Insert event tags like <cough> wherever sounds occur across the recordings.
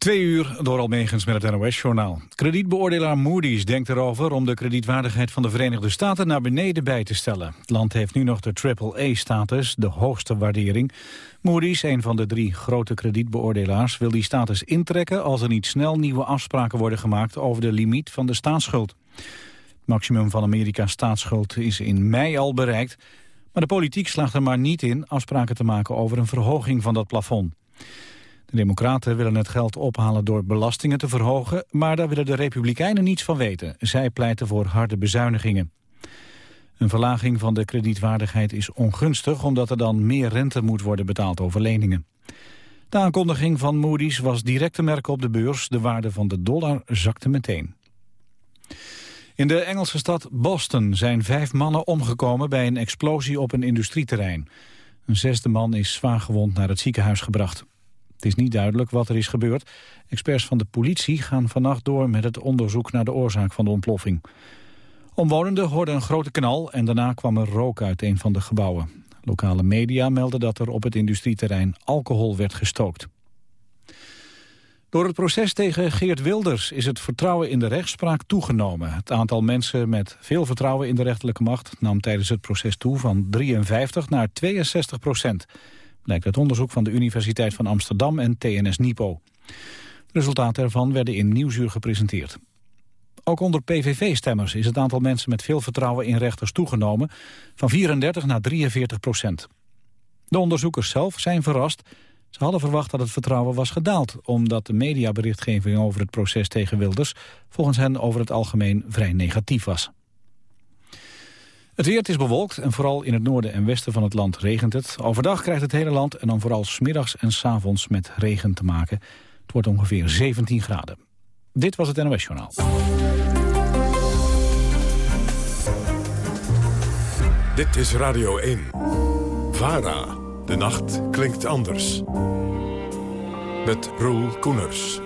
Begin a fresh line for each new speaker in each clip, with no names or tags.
Twee uur door Almegens met het NOS-journaal. Kredietbeoordelaar Moody's denkt erover om de kredietwaardigheid van de Verenigde Staten naar beneden bij te stellen. Het land heeft nu nog de AAA-status, de hoogste waardering. Moody's, een van de drie grote kredietbeoordelaars, wil die status intrekken als er niet snel nieuwe afspraken worden gemaakt over de limiet van de staatsschuld. Het maximum van Amerika's staatsschuld is in mei al bereikt, maar de politiek slaagt er maar niet in afspraken te maken over een verhoging van dat plafond. De democraten willen het geld ophalen door belastingen te verhogen... maar daar willen de republikeinen niets van weten. Zij pleiten voor harde bezuinigingen. Een verlaging van de kredietwaardigheid is ongunstig... omdat er dan meer rente moet worden betaald over leningen. De aankondiging van Moody's was direct te merken op de beurs. De waarde van de dollar zakte meteen. In de Engelse stad Boston zijn vijf mannen omgekomen... bij een explosie op een industrieterrein. Een zesde man is zwaargewond naar het ziekenhuis gebracht. Het is niet duidelijk wat er is gebeurd. Experts van de politie gaan vannacht door met het onderzoek naar de oorzaak van de ontploffing. Omwonenden hoorden een grote knal en daarna kwam er rook uit een van de gebouwen. Lokale media melden dat er op het industrieterrein alcohol werd gestookt. Door het proces tegen Geert Wilders is het vertrouwen in de rechtspraak toegenomen. Het aantal mensen met veel vertrouwen in de rechterlijke macht nam tijdens het proces toe van 53 naar 62 procent blijkt uit onderzoek van de Universiteit van Amsterdam en TNS Nipo. De resultaten ervan werden in Nieuwsuur gepresenteerd. Ook onder PVV-stemmers is het aantal mensen met veel vertrouwen in rechters toegenomen, van 34 naar 43 procent. De onderzoekers zelf zijn verrast. Ze hadden verwacht dat het vertrouwen was gedaald, omdat de mediaberichtgeving over het proces tegen Wilders volgens hen over het algemeen vrij negatief was. Het weer is bewolkt en vooral in het noorden en westen van het land regent het. Overdag krijgt het hele land en dan vooral smiddags en s avonds met regen te maken. Het wordt ongeveer 17 graden. Dit was het NOS Journaal.
Dit is Radio 1. VARA. De nacht klinkt anders. Met Roel Koeners.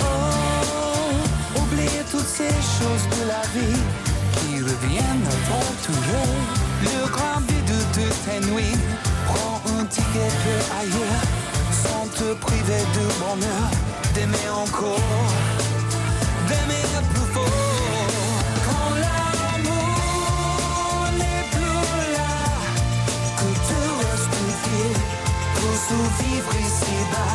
Oh, oublier toutes ces choses de la vie qui reviennent ton tour. Le grand vide de tes nuits, prends un ticket ailleurs, sans te priver de bonheur, d'aimer encore, d'aimer plus fort. Pour survivre ici-bas?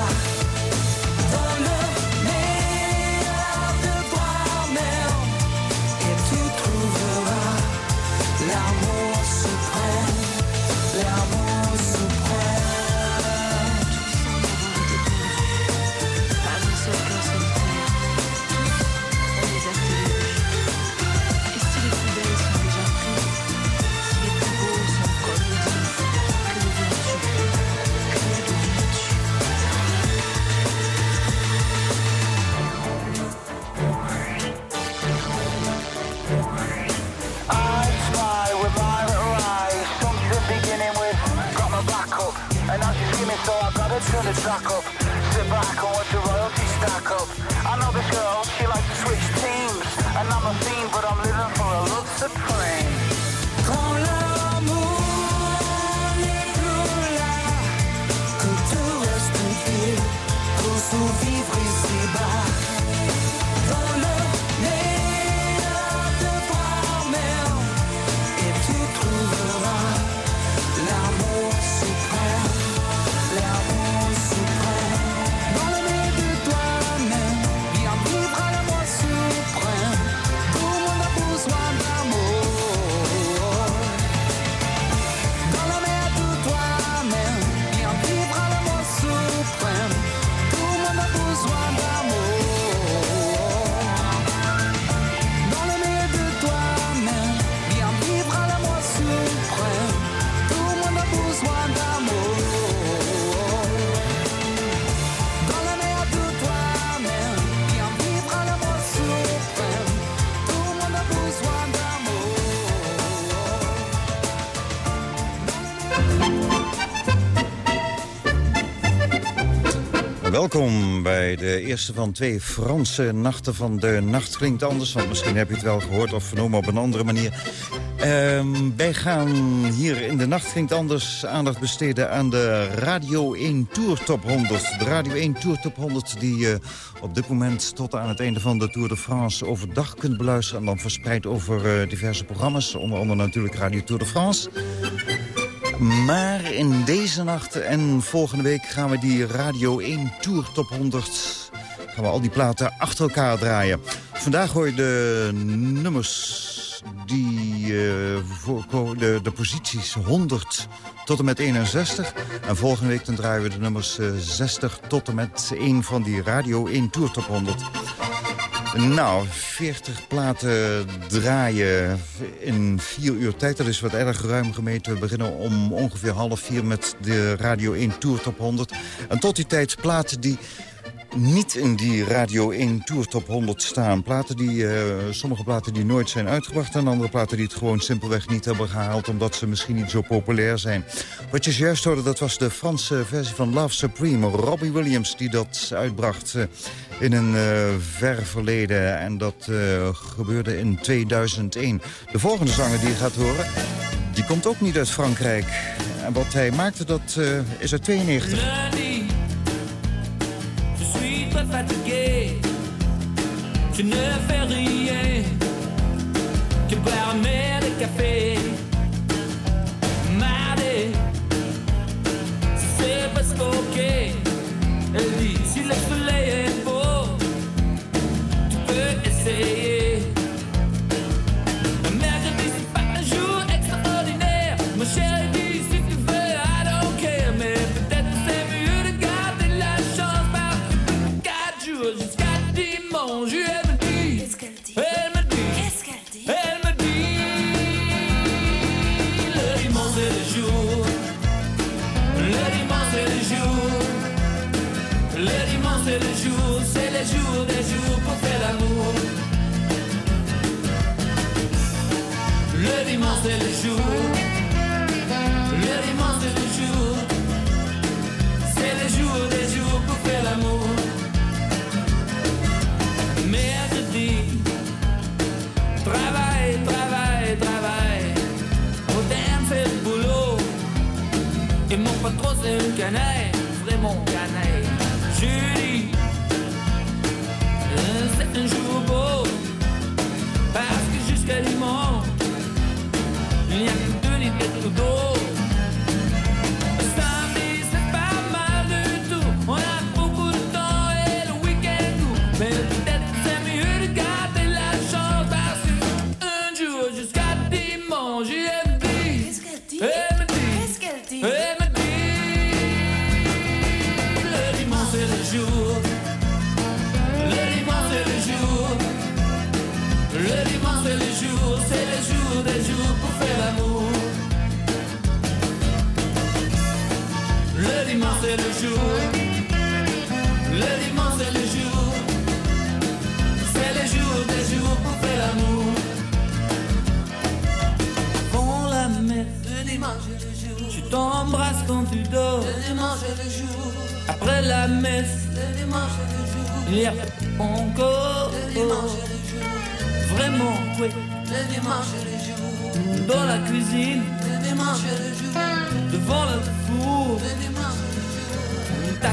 Sit back and watch the royalties stack up. I know this girl, she likes to switch teams. And I'm a fiend, but I'm living for a love supreme.
Reste de
eerste van twee Franse nachten van de Nacht Klinkt Anders. Want misschien heb je het wel gehoord of vernomen op een andere manier. Ehm, wij gaan hier in de Nacht Klinkt Anders aandacht besteden aan de Radio 1 Tour Top 100. De Radio 1 Tour Top 100 die je op dit moment tot aan het einde van de Tour de France overdag kunt beluisteren. En dan verspreid over eh, diverse programma's, onder andere natuurlijk Radio Tour de France. Maar in deze nacht en volgende week gaan we die Radio 1 Tour Top 100... gaan we al die platen achter elkaar draaien. Vandaag hoor je de nummers die eh, voorko- de, de posities 100 tot en met 61. En volgende week dan draaien we de nummers eh, 60 tot en met 1 van die Radio 1 Tour Top 100. Nou, 40 platen draaien in vier uur tijd. Dat is wat erg ruim gemeten. We beginnen om ongeveer half vier met de Radio 1 Tour Top 100. En tot die tijd platen die niet in die Radio 1 Tour Top 100 staan. Platen die, eh, sommige platen die nooit zijn uitgebracht... en andere platen die het gewoon simpelweg niet hebben gehaald... omdat ze misschien niet zo populair zijn. Wat je zojuist hoorde, dat was de Franse versie van Love Supreme. Robbie Williams die dat uitbracht eh, in een eh, ver verleden. En dat gebeurde in 2001. De volgende zanger die je gaat horen... die komt ook niet uit Frankrijk. En wat hij maakte, dat is uit 92.
Fatigué. Je ne fais rien boire mais de café. Mardi, c'est presque ok. Elle dit si le c'est une canaille. Vraiment canaille. T'embrasse quand tu dors.
Le dimanche le jour.
Après la messe. Il y a encore vraiment oui. Dans la cuisine, devant le four, ta.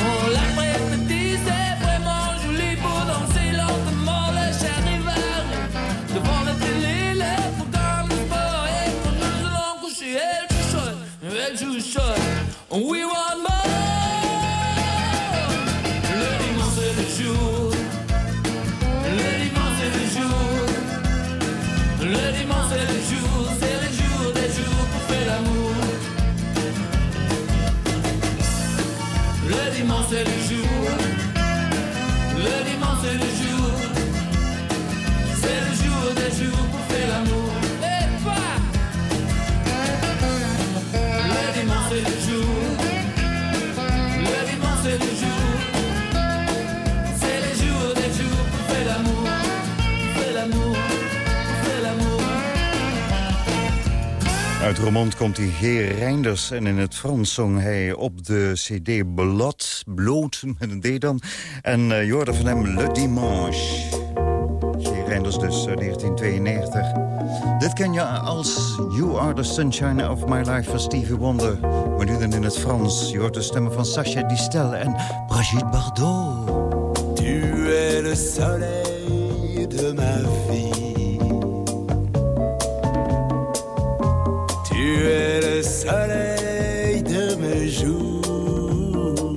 Oh, c'est We were
Uit Roermond komt die Geer Reinders en in het Frans zong hij op de cd Blad, bloot met een D dan. En eh, hoorde van hem Le Dimanche. Geer Reinders dus, uit 1992. Dit ken je als You Are the Sunshine of My Life van Stevie Wonder. Maar nu dan in het Frans. Je hoort de stemmen van Sacha Distel en Brigitte Bardot.
Tu es le soleil de ma vie. Le soleil de mes jours.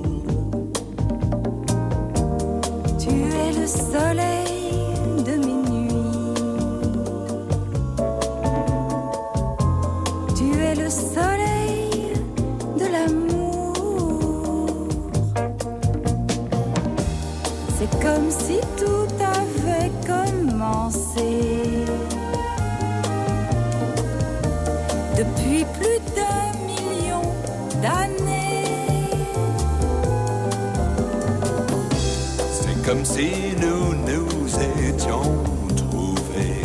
Tu es le soleil de mes nuits. Tu es le soleil de l'amour. C'est comme si tout avait commencé.
Si nous nous étions trouvés.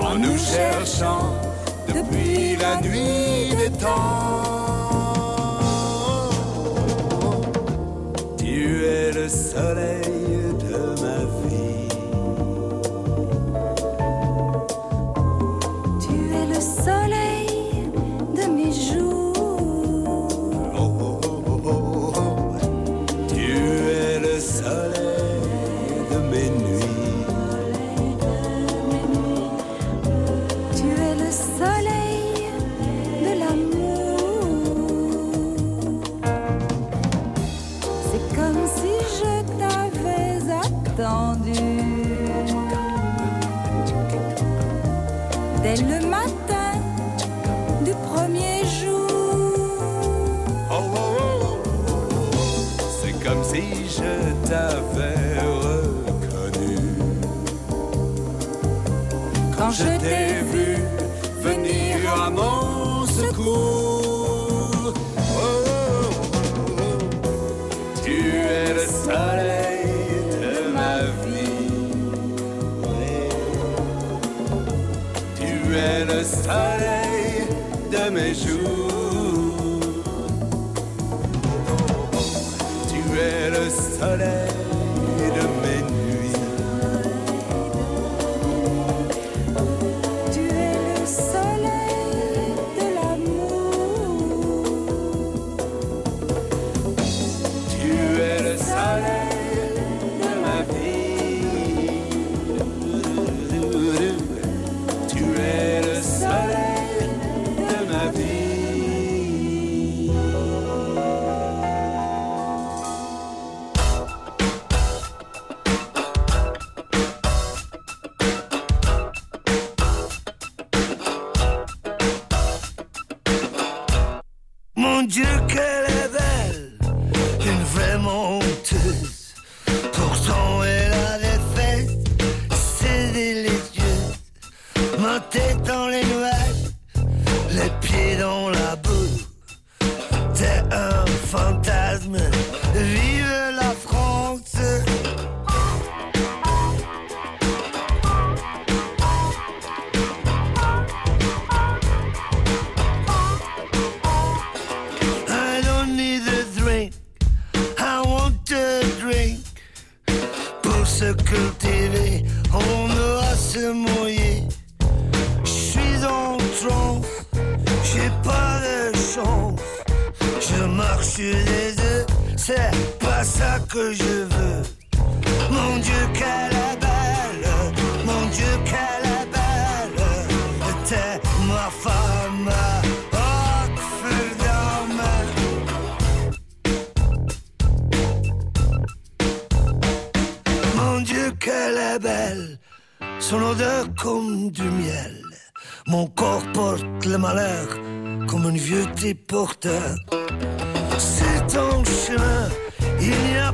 En nous cherchant depuis la nuit des temps.
Dès le
soleil
que je veux. Mon Dieu, qu'elle est belle, mon Dieu, qu'elle est belle, t'es ma femme, oh. Mon Dieu, qu'elle est belle, son odeur comme du miel. Mon corps porte le malheur comme un vieux porteur. C'est ton chemin, il n'y a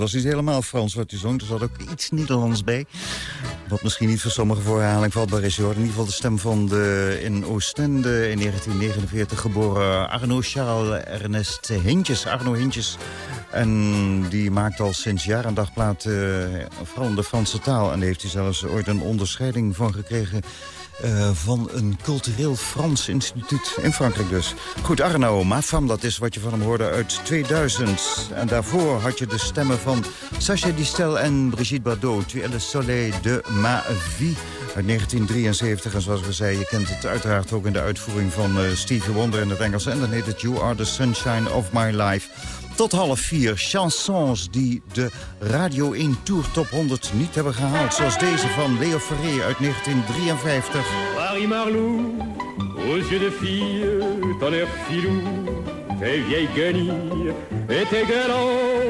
was niet helemaal Frans wat u zong. Er zat ook iets Nederlands bij. Wat misschien niet voor sommige voor herhaling vatbaar is. Je in ieder geval de stem van de in Oostende in 1949 geboren Arno Charles Ernest Hintjes. Arno Hintjes. En die maakt al sinds jaar en dag plaat, eh, vooral in de Franse taal. En daar heeft hij zelfs ooit een onderscheiding van gekregen... eh, van een cultureel Frans instituut in Frankrijk dus. Goed, Arno, Ma Femme, dat is wat je van hem hoorde uit 2000. En daarvoor had je de stemmen van Sacha Distel en Brigitte Bardot. Tu es le soleil de ma vie uit 1973. En zoals we zeiden, je kent het uiteraard ook in de uitvoering van eh, Stevie Wonder in het Engels. En dan heet het You Are the Sunshine of My Life. Tot half vier chansons die de Radio 1 Tour Top 100 niet hebben gehaald. Zoals deze van Leo Ferré uit 1953.
Marie Marlou, aux yeux de fille, ton air filou, tes vieilles guenilles et tes galants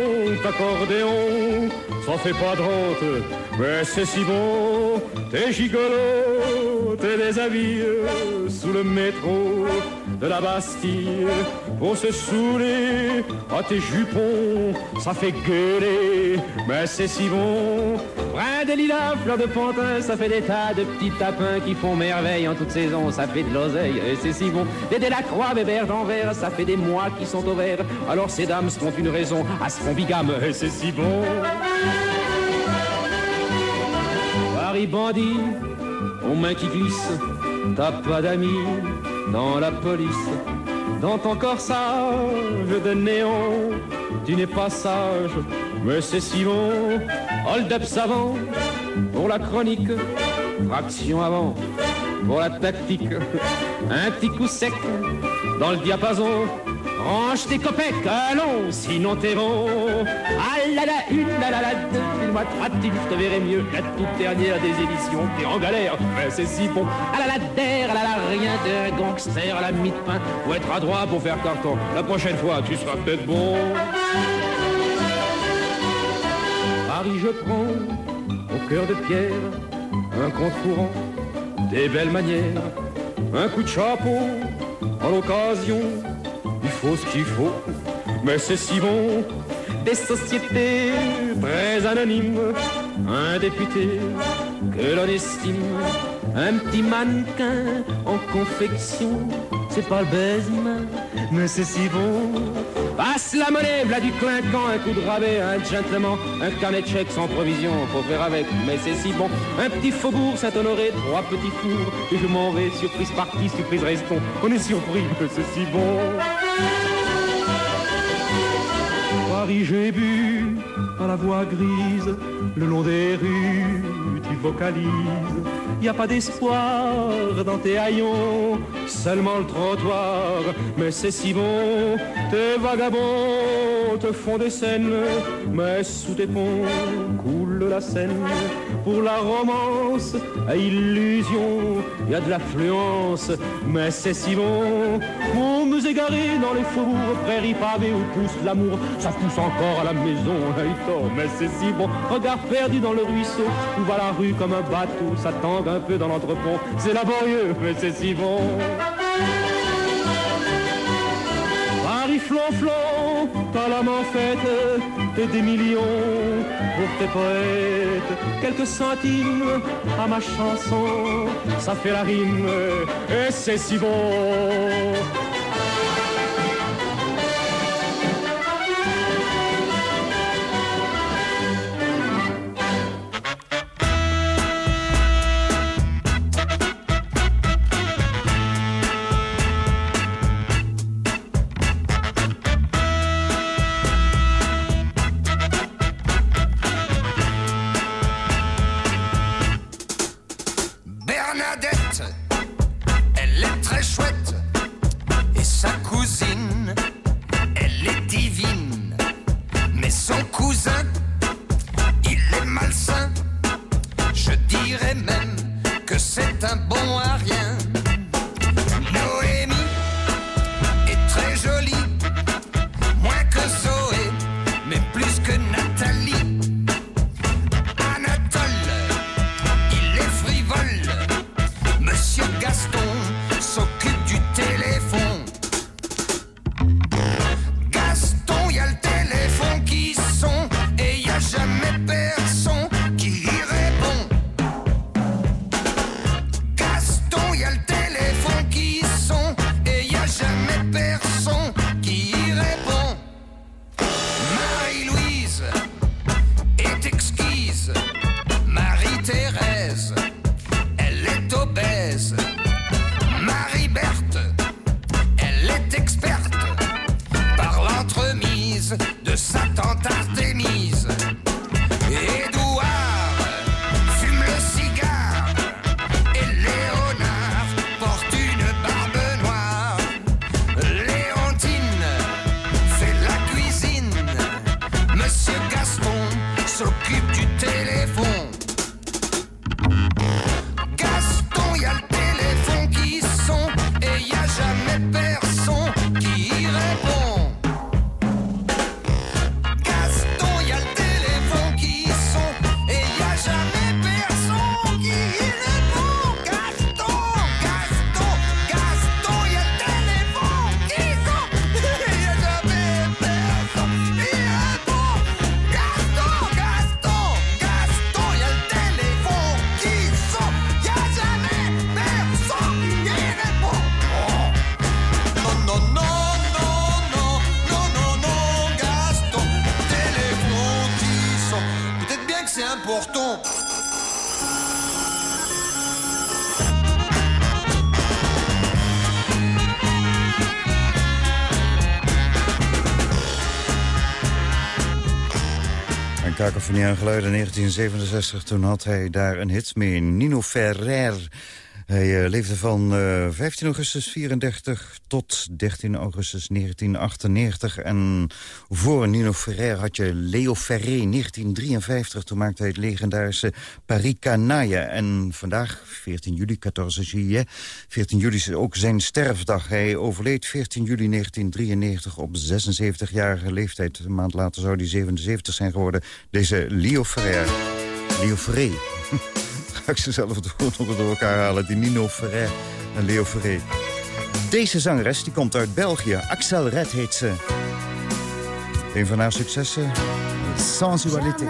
accordéons, ça fait pas de honte, mais c'est si bon, t'es gigolo, t'es déshabillé sous le métro de la Bastille. Pour se saouler à tes jupons, ça fait gueuler, mais c'est si bon, brin de lilas, fleur de pantin, ça fait des tas de petits tapins qui font merveille en toute saison, ça fait de l'oseille, et c'est si bon. Des Delacroix, Bébert d'Anvers, ça fait des mois qui sont au vert, alors ces dames seront une raison à se font bigame, et c'est si bon. Paris bandit, aux mains qui glissent, t'as pas d'amis dans la police. Dans ton corsage de néon, tu n'es pas sage, mais c'est si bon. Hold up savant pour la chronique, traction avant pour la tactique. Un petit coup sec dans le diapason. Range tes copecs, allons, sinon t'es bon. Ah là là, une là là là, deux, file-moi tratique, je te verrai mieux. La toute dernière des éditions, t'es en galère, mais c'est si bon. Ah là là, der, ah là là, rien d'un gangster à la mi-de-pain. Faut être adroit pour faire carton. La prochaine fois, tu seras peut-être bon. Paris, je prends au cœur de pierre un compte courant, des belles manières, un coup de chapeau en l'occasion. Faut ce qu'il faut, mais c'est si bon. Des sociétés très anonymes, un député que l'on estime, un petit mannequin en confection. C'est pas le baisement, mais c'est si bon. Passe la monnaie, v'là du clinquant, un coup de rabais, un gentleman, un carnet de chèques sans provision, faut faire avec, mais c'est si bon. Un petit faubourg Saint-Honoré, trois petits fours, et je m'en vais, surprise partie, surprise restons. On est surpris, mais c'est si bon. Paris, j'ai bu à la voix grise, le long des rues, tu
vocalise. Y a pas d'espoir dans tes haillons, seulement le trottoir, mais c'est si bon. Tes vagabonds te font des scènes, mais sous tes ponts coule la Seine. Pour la romance à illusion, y a de l'affluence, mais c'est si bon. Pour nous égarer dans les faubourgs, prairies pavées où pousse l'amour, ça pousse encore à la maison, mais c'est si bon. Regard perdu dans le ruisseau, où va la rue comme un bateau, ça tangue un peu dans l'entrepont, c'est laborieux, mais c'est si bon. Paris flonflon, t'as la main faite et des millions pour tes poètes. Quelques centimes à ma chanson, ça fait la rime et c'est si bon.
Aan geluiden in 1967. Toen had hij daar een hit mee. Nino Ferrer. Hij eh, leefde van eh, 15 augustus 34 tot 13 augustus 1998. En voor Nino Ferrer had je Leo Ferré 1953. Toen maakte hij het legendarische Paris Canaille. En vandaag, 14 juli, 14 juillet, 14 juli is ook zijn sterfdag. Hij overleed 14 juli 1993 op 76-jarige leeftijd. Een maand later zou hij 77 zijn geworden. Deze Leo Ferrer. Leo Ferré. <laughs> Ga ik ze zelf door, door elkaar halen. Die Nino Ferrer en Leo Ferré. Deze zangeres die komt uit België. Axel Red heet ze. Een van haar successen. Sensualité.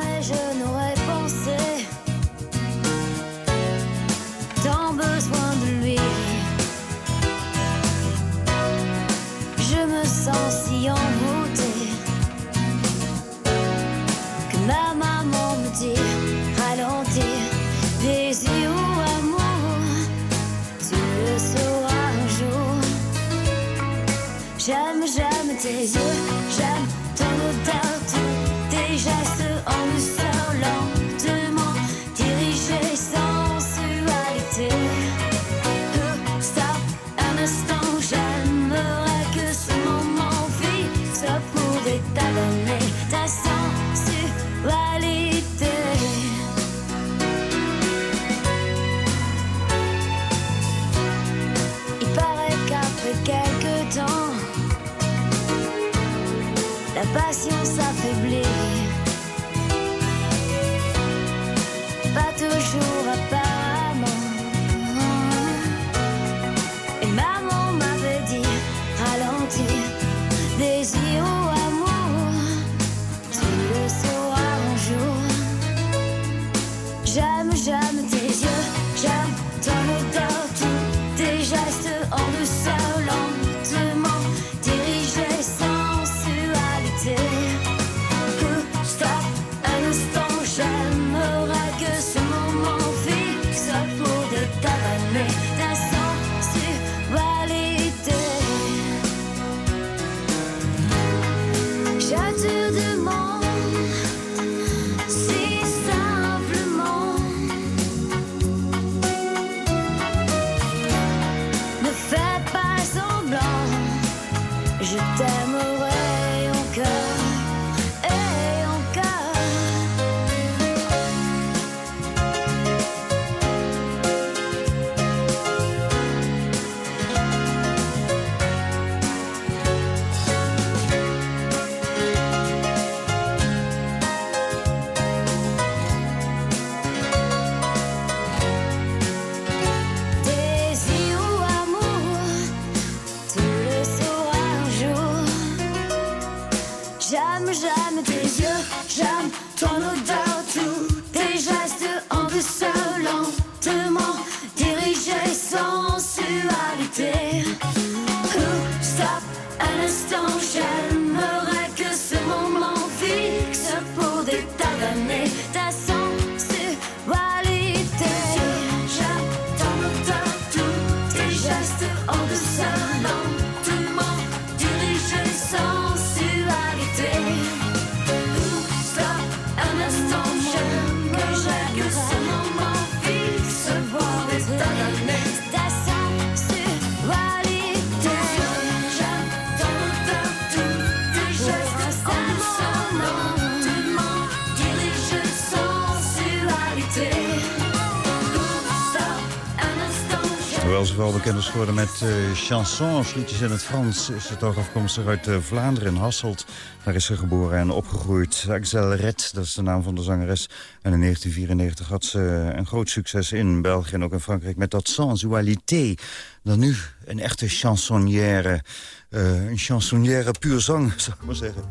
Bekend geworden met eh, chansons, liedjes in het Frans... is het ook afkomstig uit eh, Vlaanderen, in Hasselt. Daar is ze geboren en opgegroeid. Axel Red, dat is de naam van de zangeres. En in 1994 had ze een groot succes in België en ook in Frankrijk... met dat sensualité. Dan nu een echte chansonnière. eh, een chansonnière puur zang, <laughs> zou ik maar zeggen.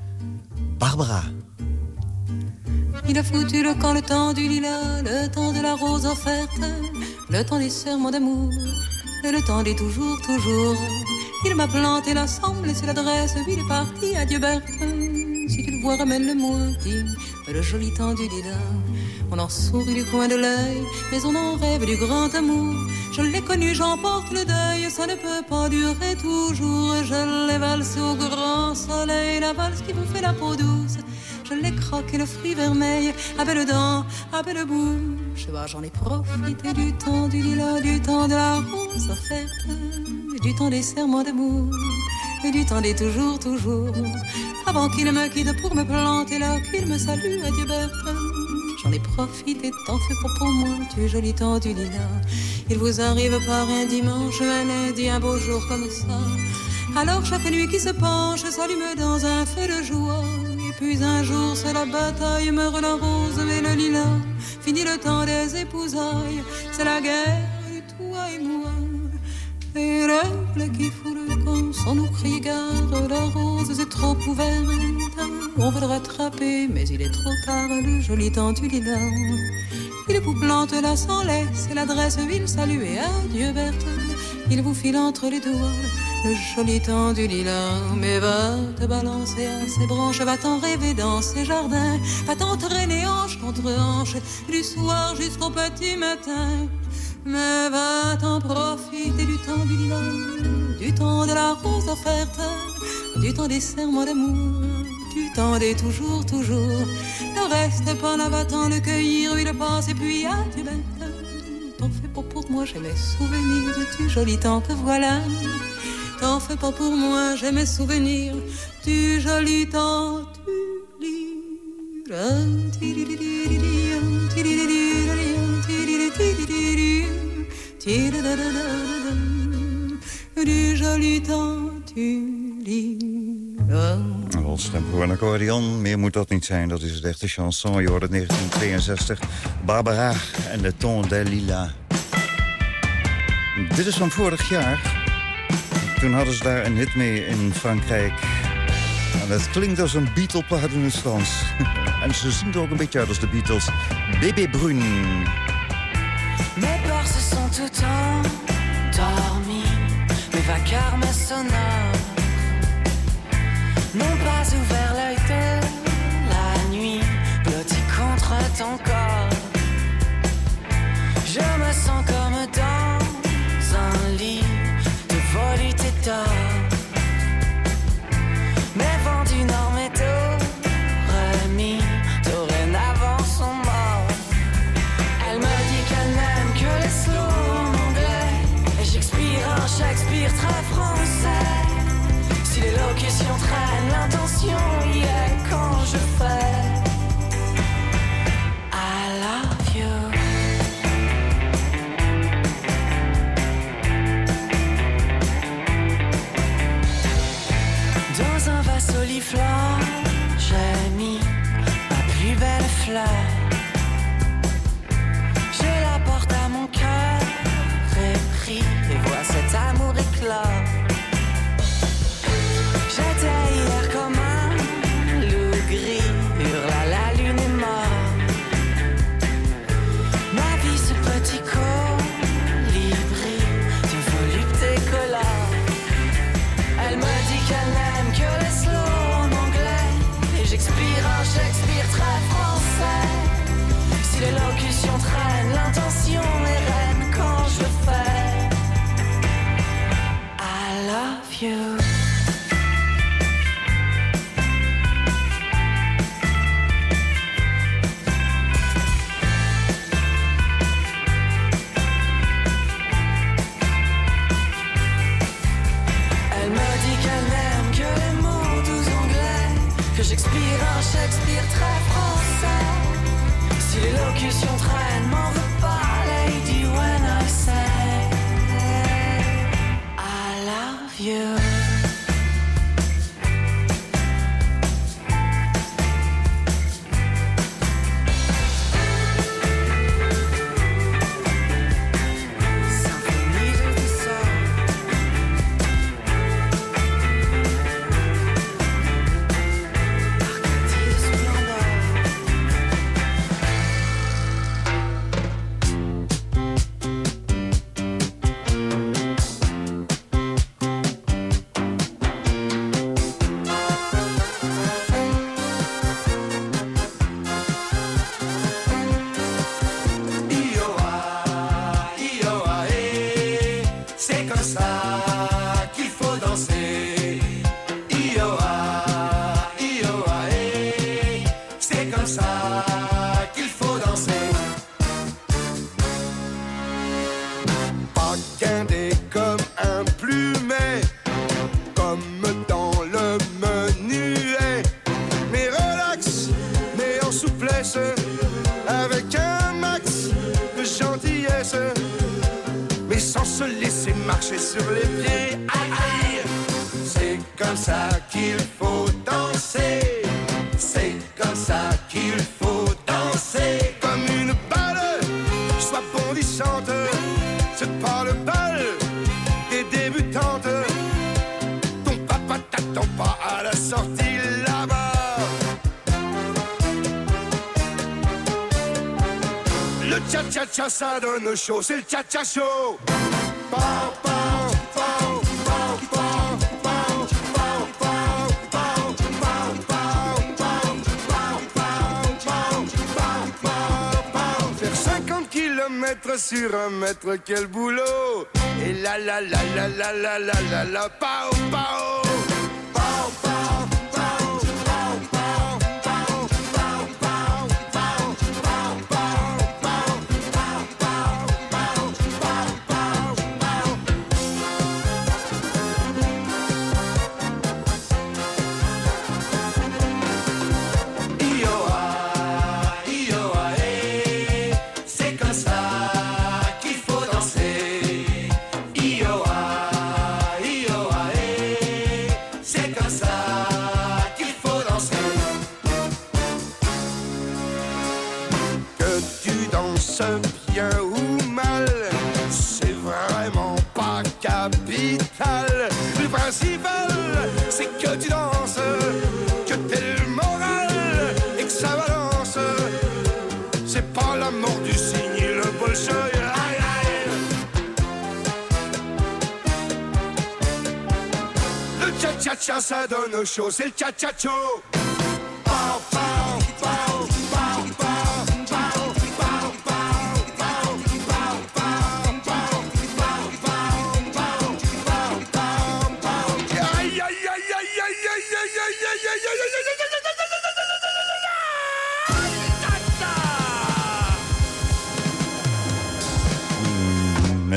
Barbara.
Il a foutu le camp, le temps du lilas, le temps de la rose offerte, le temps des serments d'amour, et le temps des toujours, toujours. Il m'a planté l'ensemble et c'est l'adresse, il est parti, adieu Berthe. Si tu le vois, ramène-le-moi, dis, le joli temps du lilas. On en sourit du coin de l'œil, mais on en rêve du grand amour. Je l'ai connu, j'emporte le deuil, ça ne peut pas durer toujours. Je l'ai valsé au grand soleil, la valse qui vous fait la peau douce. Je l'ai croqué le fruit vermeil, à belle dents, à belle bouche. Bah, J'en ai profité du temps du lilas, du temps de la rose offerte, du temps des serments d'amour, et du temps des toujours, toujours. Avant qu'il me quitte pour me planter là, qu'il me salue, adieu Berthe. J'en ai profité, tant fait pour, pour moi, du joli temps du lilas. Il vous arrive par un dimanche, un lundi, un beau jour comme ça. Alors chaque nuit qui se penche s'allume dans un feu de joie. Et puis un jour c'est la bataille, meurt la rose et le lilas. Fini le temps des épousailles, c'est la guerre toi et moi. Qui sans nous crier gare, la rose est trop ouverte. On veut le rattraper, mais il est trop tard, le joli temps du lilas. Il vous plante là sans laisse, et l'adresse ville salue et adieu Berthe. Il vous file entre les doigts le joli temps du lilas. Mais va te balancer à ses branches, va t'en rêver dans ses jardins, va t'entraîner hanche contre hanche, du soir jusqu'au petit matin. Mais va t'en profiter du temps du lilas, du temps de la rose offerte, du temps des serments d'amour, du temps des toujours, toujours. Ne reste pas là, va t'en le cueillir, il passe et puis adieu, ben, t'en fais pas pour moi, j'ai mes souvenirs du joli temps que voilà. T'en fais pas pour moi, j'ai mes souvenirs du joli temps du Du joli temps
rolstem voor een accordeon, meer moet dat niet zijn. Dat is het echte chanson. Je hoort het 1962. Barbara en de Ton de Lila. Dit is van vorig jaar. Toen hadden ze daar een hit mee in Frankrijk. En het klinkt als een Beatle-plaat in het Frans. <laughs> en ze zien er ook een beetje uit als de Beatles. Bébé Brune.
Mes portes sont tout endormies, mes vacarmes sonores n'ont pas ouvert l'œil de la nuit, blotti contre ton corps. J'ai mis ma plus belle fleur
pow, pow, pow, pow, pow, pow. Faire 50 kilomètres sur un mètre, quel boulot Et la la la la la la la la la pow, bien ou mal, c'est vraiment pas capital. Le
principal, c'est que tu danses, que t'es le moral et que ça balance. C'est pas la mort du signe le bolshoï. Le cha-cha-cha, ça donne chaud, c'est le cha-cha-cho. Pow, pow, pow.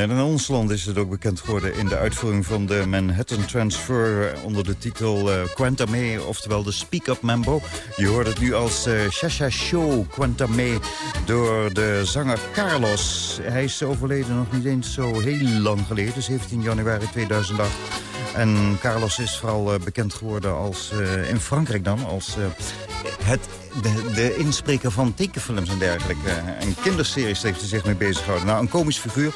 In ons land is het ook bekend geworden in de uitvoering van de Manhattan Transfer onder de titel eh, Quanta Me, oftewel de Speak Up Mambo. Je hoort het nu als eh Shasha Show Quanta Me door de zanger Carlos. Hij is overleden nog niet eens zo heel lang geleden, 17 januari 2008. En Carlos is vooral eh, bekend geworden als, eh, in Frankrijk dan als eh, het, de, de inspreker van tekenfilms en dergelijke. En kinderseries heeft hij zich mee bezig gehouden. Nou, een komisch figuur.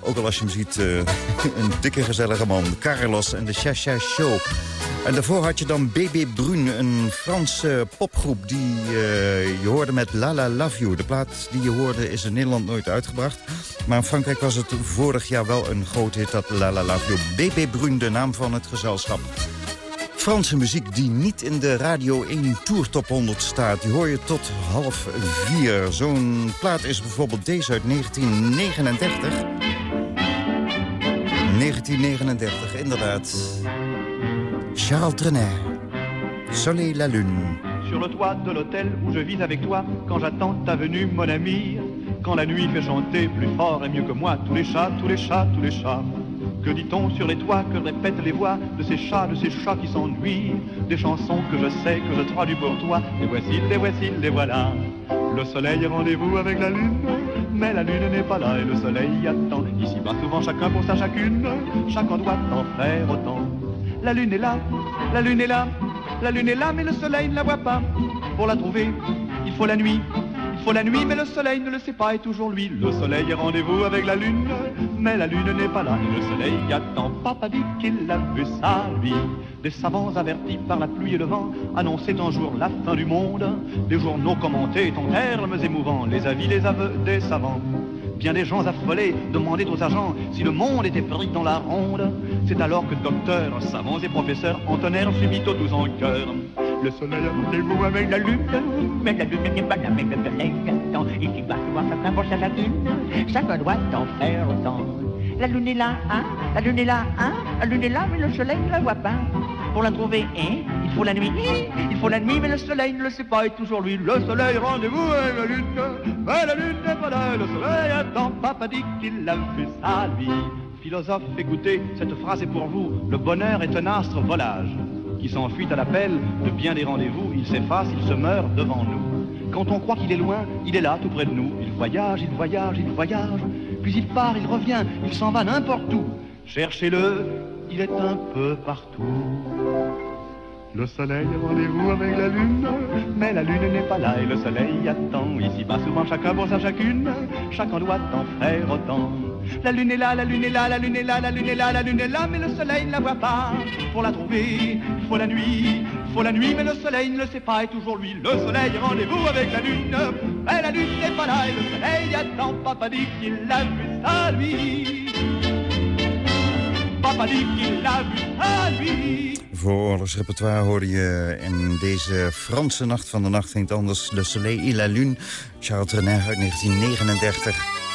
Ook al als je hem ziet, eh, <laughs> een dikke gezellige man. Carlos en de Chacha Show. En daarvoor had je dan Bébé Brune, een Franse popgroep die eh, je hoorde met La La Love You. De plaat die je hoorde is in Nederland nooit uitgebracht. Maar in Frankrijk was het vorig jaar wel een groot hit, dat La La Love You. Bébé Brune, de naam van het gezelschap. Franse muziek die niet in de Radio 1 Tour Top 100 staat. Die hoor je tot half vier. Zo'n plaat is bijvoorbeeld deze uit 1939. 1939, inderdaad. Charles Trenet. Soleil la lune.
Sur le toit de l'hôtel où je vis avec toi, quand j'attends ta venue, mon ami, quand la nuit fait chanter plus fort et mieux que moi tous les chats, tous les chats, tous les chats. Que dit-on sur les toits, que répètent les voix de ces chats, de ces chats qui s'ennuient? Des chansons que je sais, que je traduis pour toi, les voici, les voici, les voilà. Le soleil rendez-vous avec la lune, mais la lune n'est pas là et le soleil attend. Ici bas souvent chacun pour sa chacune, chacun doit en faire autant. La lune est là, la lune est là, la lune est là, mais le soleil ne la voit pas. Pour la trouver, il faut la nuit. Faut la nuit, mais le soleil ne le sait pas, et toujours lui. Le soleil est rendez-vous avec la lune, mais la lune n'est pas là, et le soleil attend. Papa dit qu'il a vu ça, lui. Des savants avertis par la pluie et le vent annonçaient un jour la fin du monde. Des journaux commentés en termes émouvants, les avis, les aveux des savants. Bien des gens affolés demandaient aux agents si le monde était pris dans la ronde. C'est alors que docteurs, savants et professeurs entonnèrent subito tous en chœur. Le soleil a rendez-vous avec la lune, mais la lune n'est pas là, mais le soleil attend. Ici bas, souvent chacun pour sa lagune, chacun doit en faire autant. La lune est là, hein, la lune est là, hein, la lune est là, mais le soleil ne la voit pas. Pour la trouver, hein, il faut la nuit, il faut la nuit, mais le soleil ne le sait pas, et toujours lui, le soleil rendez-vous avec la lune, mais la lune n'est pas là, le soleil attend, papa dit qu'il a vu ça, lui. Philosophe, écoutez, cette phrase est pour vous, le bonheur est un astre volage qui s'enfuit à l'appel de bien des rendez-vous, il s'efface, il se meurt devant nous. Quand on croit qu'il est loin, il est là, tout près de nous. Il voyage, il voyage, il voyage, puis il part, il revient, il s'en va n'importe où. Cherchez-le, il est un peu partout. Le soleil est rendez-vous avec la lune, mais la lune n'est pas là et le soleil attend. Ici bas souvent chacun pour sa chacune, chacun doit en faire autant. La lune est là, la lune est là, la lune est là, la lune est là, la lune est là, mais le soleil ne la voit pas. Pour la trouver, faut la nuit, faut la nuit, mais le soleil ne le sait pas et toujours lui. Le soleil rendez-vous avec la lune, mais la lune n'est pas là et le soleil attend. Papa dit qu'il l'a vu ça lui. Papa dit qu'il l'a vu ça lui.
Voor oorlogsrepertoire hoorde je in deze Franse nacht van de nacht het anders. Le Soleil et la Lune, Charles Trenet uit 1939.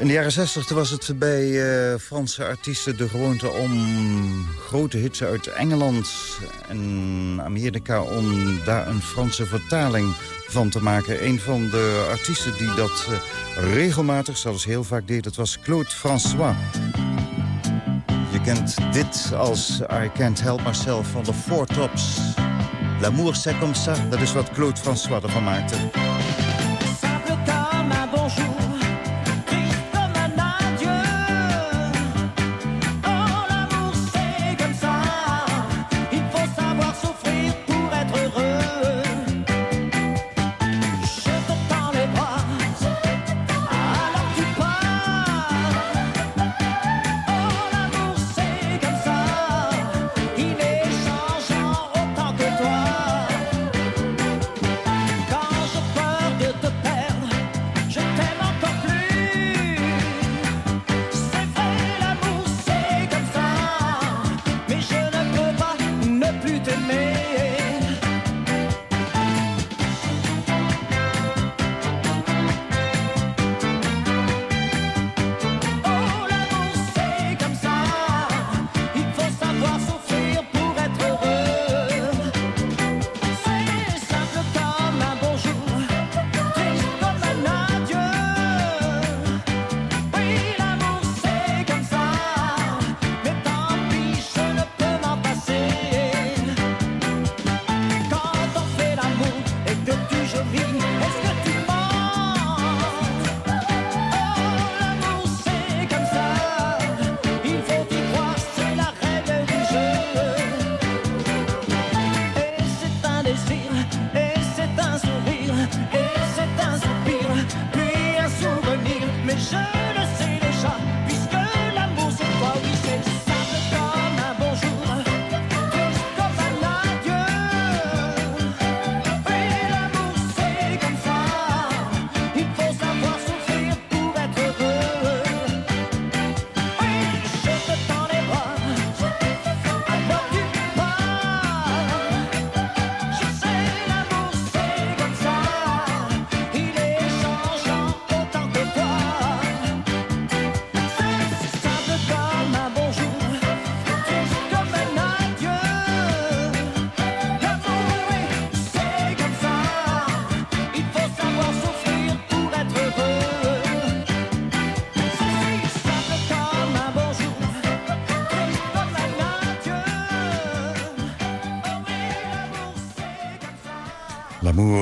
In de jaren 60 was het bij eh, Franse artiesten de gewoonte om grote hits uit Engeland en Amerika... om daar een Franse vertaling van te maken. Een van de artiesten die dat eh, regelmatig, zelfs heel vaak deed, dat was Claude François. Je kent dit als I Can't Help Myself van de Four Tops. L'amour c'est comme ça, dat is wat Claude François ervan maakte.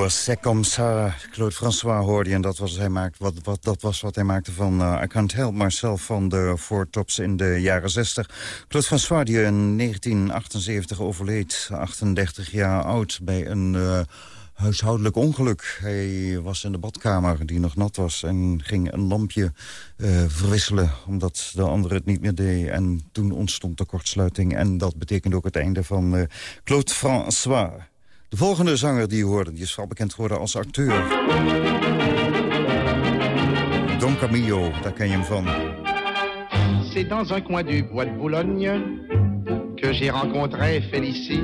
L'amour, c'est.
Claude François hoorde je en dat was, hij wat, wat, dat was wat hij maakte van uh, I Can't Help Myself van de Four Tops in de jaren 60. Claude François die in 1978 overleed, 38 jaar oud, bij een uh, huishoudelijk ongeluk. Hij was in de badkamer die nog nat was en ging een lampje uh, verwisselen... omdat de andere het niet meer deed. En toen ontstond de kortsluiting en dat betekende ook het einde van uh, Claude François... De volgende zanger die je hoorde, die is vooral bekend acteur. Don Camillo, daar ken je.
C'est dans un coin du bois de Boulogne que j'ai rencontré Félicie.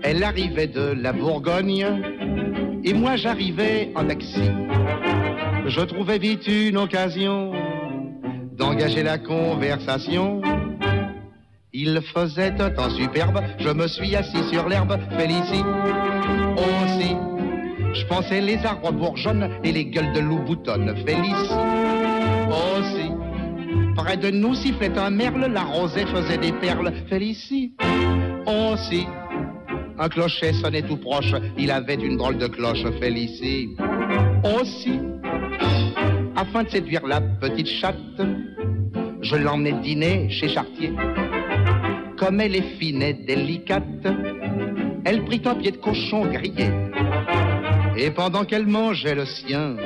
Elle arrivait de la Bourgogne et moi j'arrivais en taxi. Je trouvais vite une occasion d'engager la conversation. Il faisait un temps superbe, je me suis assis sur l'herbe, Félicie aussi. Je pensais les arbres bourgeonnent et les gueules de loup boutonnent, Félicie aussi. Près de nous sifflait un merle, la rosée faisait des perles, Félicie aussi. Un clocher sonnait tout proche, il avait une drôle de cloche, Félicie aussi. Afin de séduire la petite chatte, je l'emmenais dîner chez Chartier comme elle est fine et délicate, elle prit un pied de cochon grillé. Et pendant qu'elle mangeait le sien,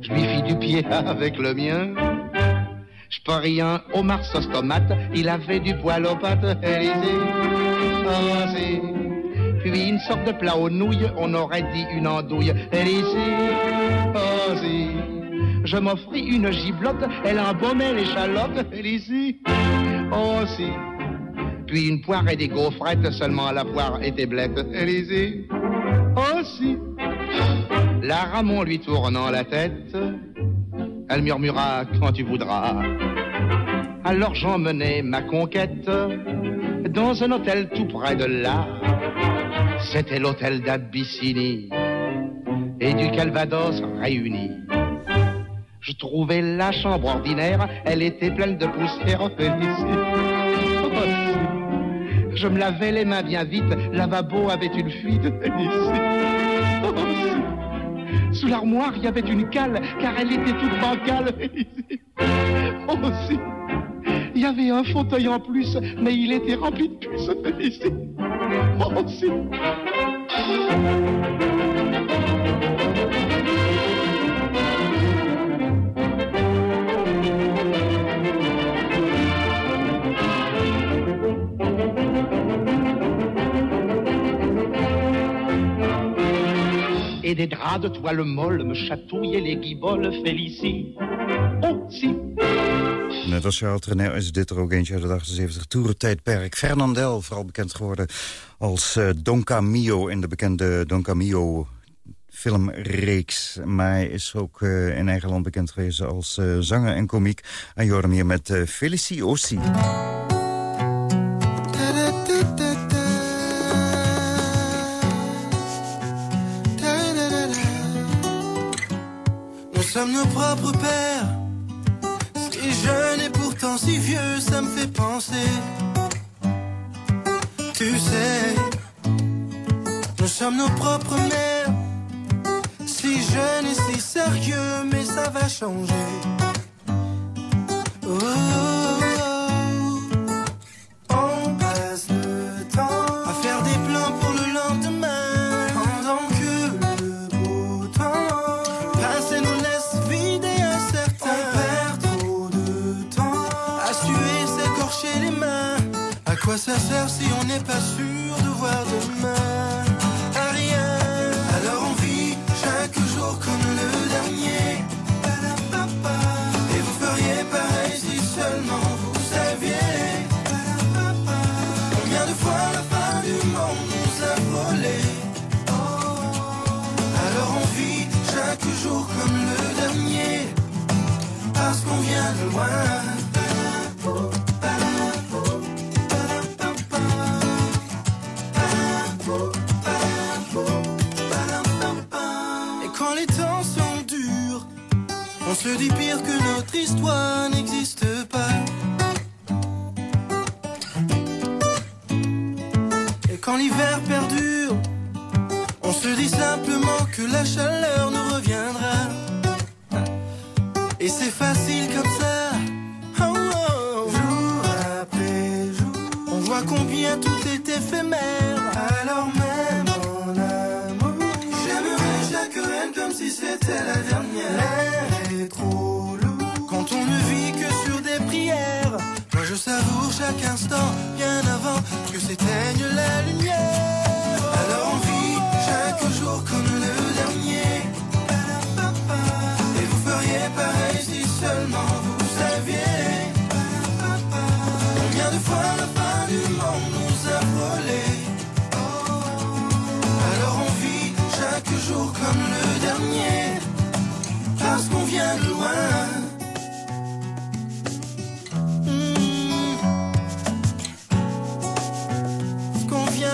je lui fis du pied <laughs> avec le mien. Je parie un homard sauce tomate, il avait du poil aux pattes, Élysée. Puis une sorte de plat aux nouilles, on aurait dit une andouille, Élysée. Je m'offris une giblotte, elle embaumait l'échalote. Oh, si puis une poire et des gaufrettes, seulement la poire était blette. Élysée, oh si. La Ramon lui tournant la tête, elle murmura quand tu voudras. Alors j'emmenai ma conquête dans un hôtel tout près de là. C'était l'hôtel d'Abyssinie et du Calvados réuni. Je trouvais la chambre ordinaire, elle était pleine de poussière. <laughs> Je me lavais les mains bien vite, lavabo avait une fuite. <laughs> Sous l'armoire, il y avait une cale, car elle était toute bancale. <laughs> Oh, si. Il y avait un fauteuil en plus, mais il était rempli de puces. <laughs> Oh, et des de toile me chatouillaient les guiboles, Félicie.
Net als Charles Trenet is dit er ook eentje uit de 78 toerentijdperk. Fernandel, vooral bekend geworden als uh, Don Camillo in de bekende Don Camillo filmreeks. Maar hij is ook uh, in eigen land bekend geweest als uh, zanger en komiek. En je hier met uh, Felicie Ossi.
Pères. Si jeune et pourtant si vieux, ça me fait penser. Tu sais, nous sommes nos propres mères. Si jeune et si sérieux, mais ça va changer. Oh, oh, oh. Sert si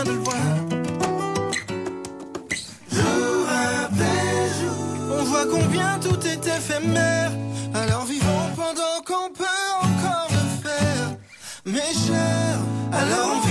De loin Jour après jour, on voit combien tout est éphémère. Alors vivons pendant qu'on peut encore le faire. Mes chers, alors on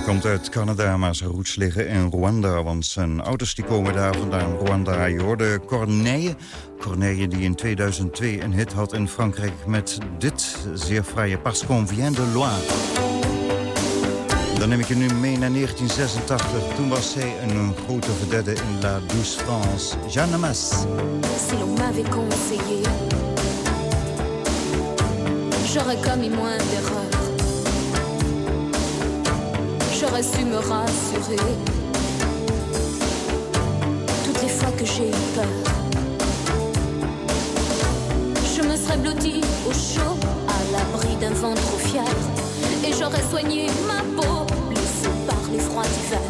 Hij komt uit Canada, maar zijn roots liggen in Rwanda. Want zijn ouders die komen daar vandaan, Rwanda. Je hoorde Corneille. Corneille die in 2002 een hit had in Frankrijk met dit zeer fraaie Parce qu'on vient de loin. Dan neem ik je nu mee naar 1986. Toen was zij een grote vedette in La Douce France. Jeanne Mas.
Moins d'erreurs. J'aurais su me rassurer. Toutes les fois que j'ai eu peur, je me serais blottie au chaud, à l'abri d'un vent trop fier. Et j'aurais soigné ma peau, blessée par les froids d'hiver.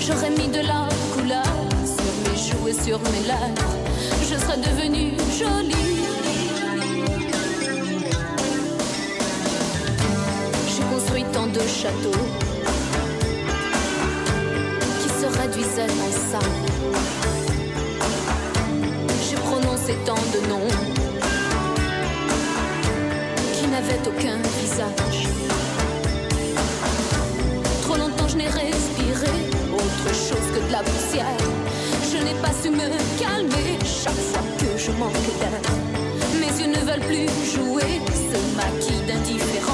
J'aurais mis de la couleur sur mes joues et sur mes lèvres. Je serais devenue jolie. J'ai construit tant de châteaux en sable. J'ai prononcé tant de noms qui n'avaient aucun visage. Trop longtemps je n'ai respiré autre chose que de la poussière. Je n'ai pas su me calmer chaque fois que je manque d'air. Mes yeux ne veulent plus jouer ce maquis d'indifférence.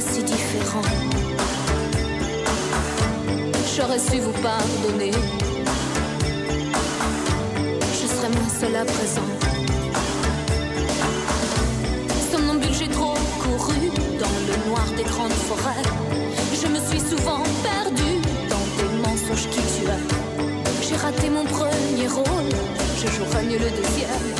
si différents. J'aurais su vous pardonner. Je serais moins seule à présent. Somnambule, j'ai trop couru dans le noir des grandes forêts. Je me suis souvent perdue dans des mensonges qui tuaient. J'ai raté mon premier rôle, je jouerai mieux le deuxième.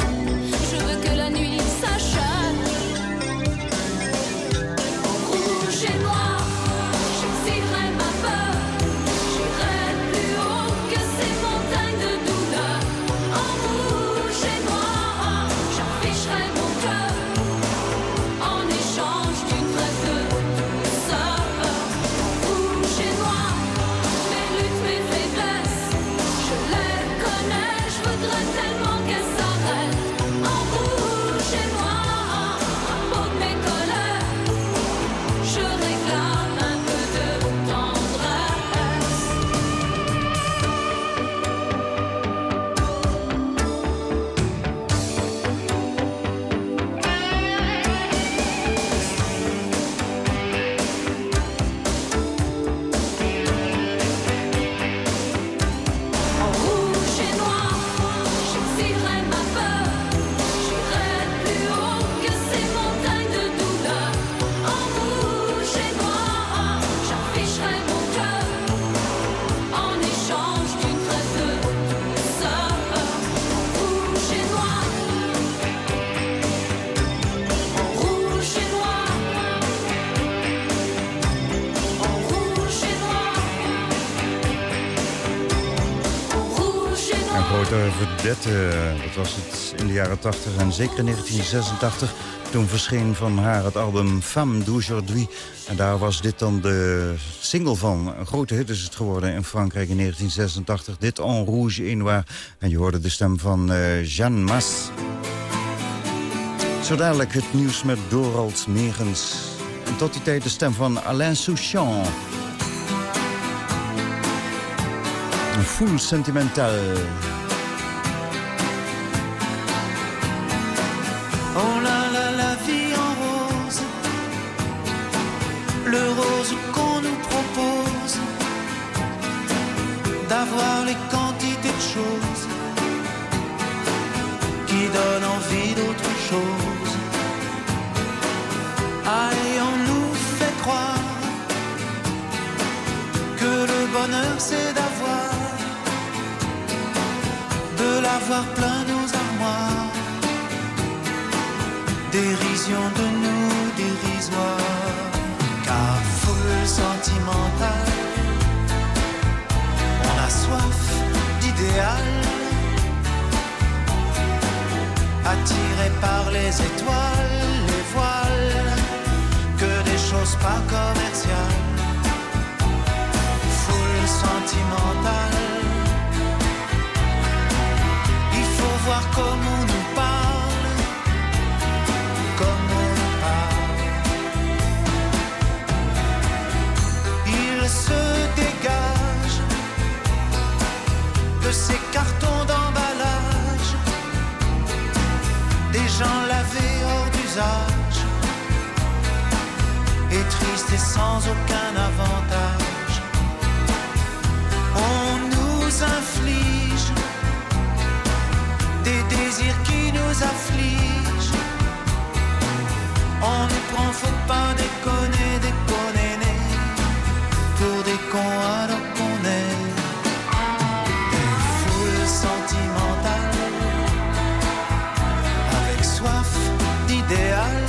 Een grote vedette, dat was het in de jaren 80 en zeker in 1986. Toen verscheen van haar het album Femme d'aujourd'hui. En daar was dit dan de single van. Een grote hit is het geworden in Frankrijk in 1986. Dit en rouge et noir. En je hoorde de stem van eh, Jeanne Mas. Zo dadelijk het nieuws met Dorald Megens. En tot die tijd de stem van Alain Souchon. Full sentimental.
Oh là là, la vie en rose, le rose qu'on nous propose, d'avoir les quantités de choses qui donnent envie d'autre chose. Allez, on nous fait croire que le bonheur c'est d'avoir, de l'avoir plein nos armoires. Dérision de nous dérisoire, car foule sentimentale, on a soif d'idéal, attiré par les étoiles, les voiles, que des choses pas commerciales, foule sentimentale, il faut voir comment on nous parle comme on nous parle. Il se dégage de ces cartons d'emballage, des gens lavés hors d'usage, et tristes et sans aucun avantage. On nous inflige qui nous affligent. On nous prend, faut pas déconner, déconner, pour des cons alors qu'on est. Des foules sentimentales, avec soif d'idéal,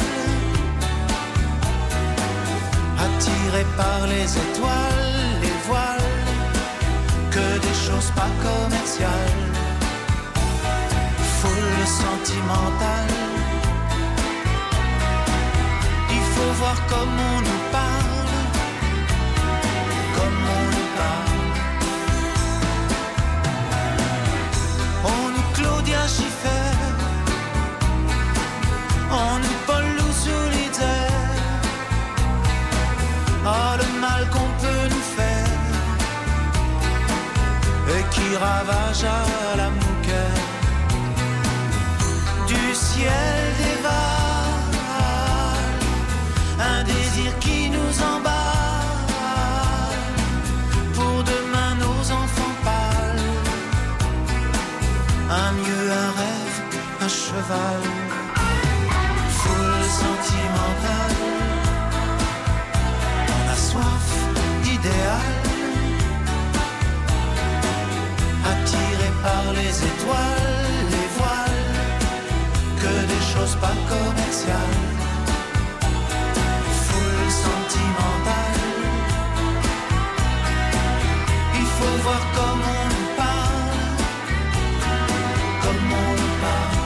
attirés par les étoiles, les voiles, que des choses pas commerciales, foule sentimentale. Il faut voir comme on nous parle, comme on nous parle. On nous Claudia Schiffer, on nous Paul Solitaire. Oh le mal qu'on peut nous faire et qui ravage à la ciel dévale un désir qui nous emballe. Pour demain nos enfants pâles un mieux un rêve un cheval. Foule sentimentale on a soif d'idéal. Attiré chose pas commerciale. Foule sentimentale. Il faut voir comment on parle. Comme on parle.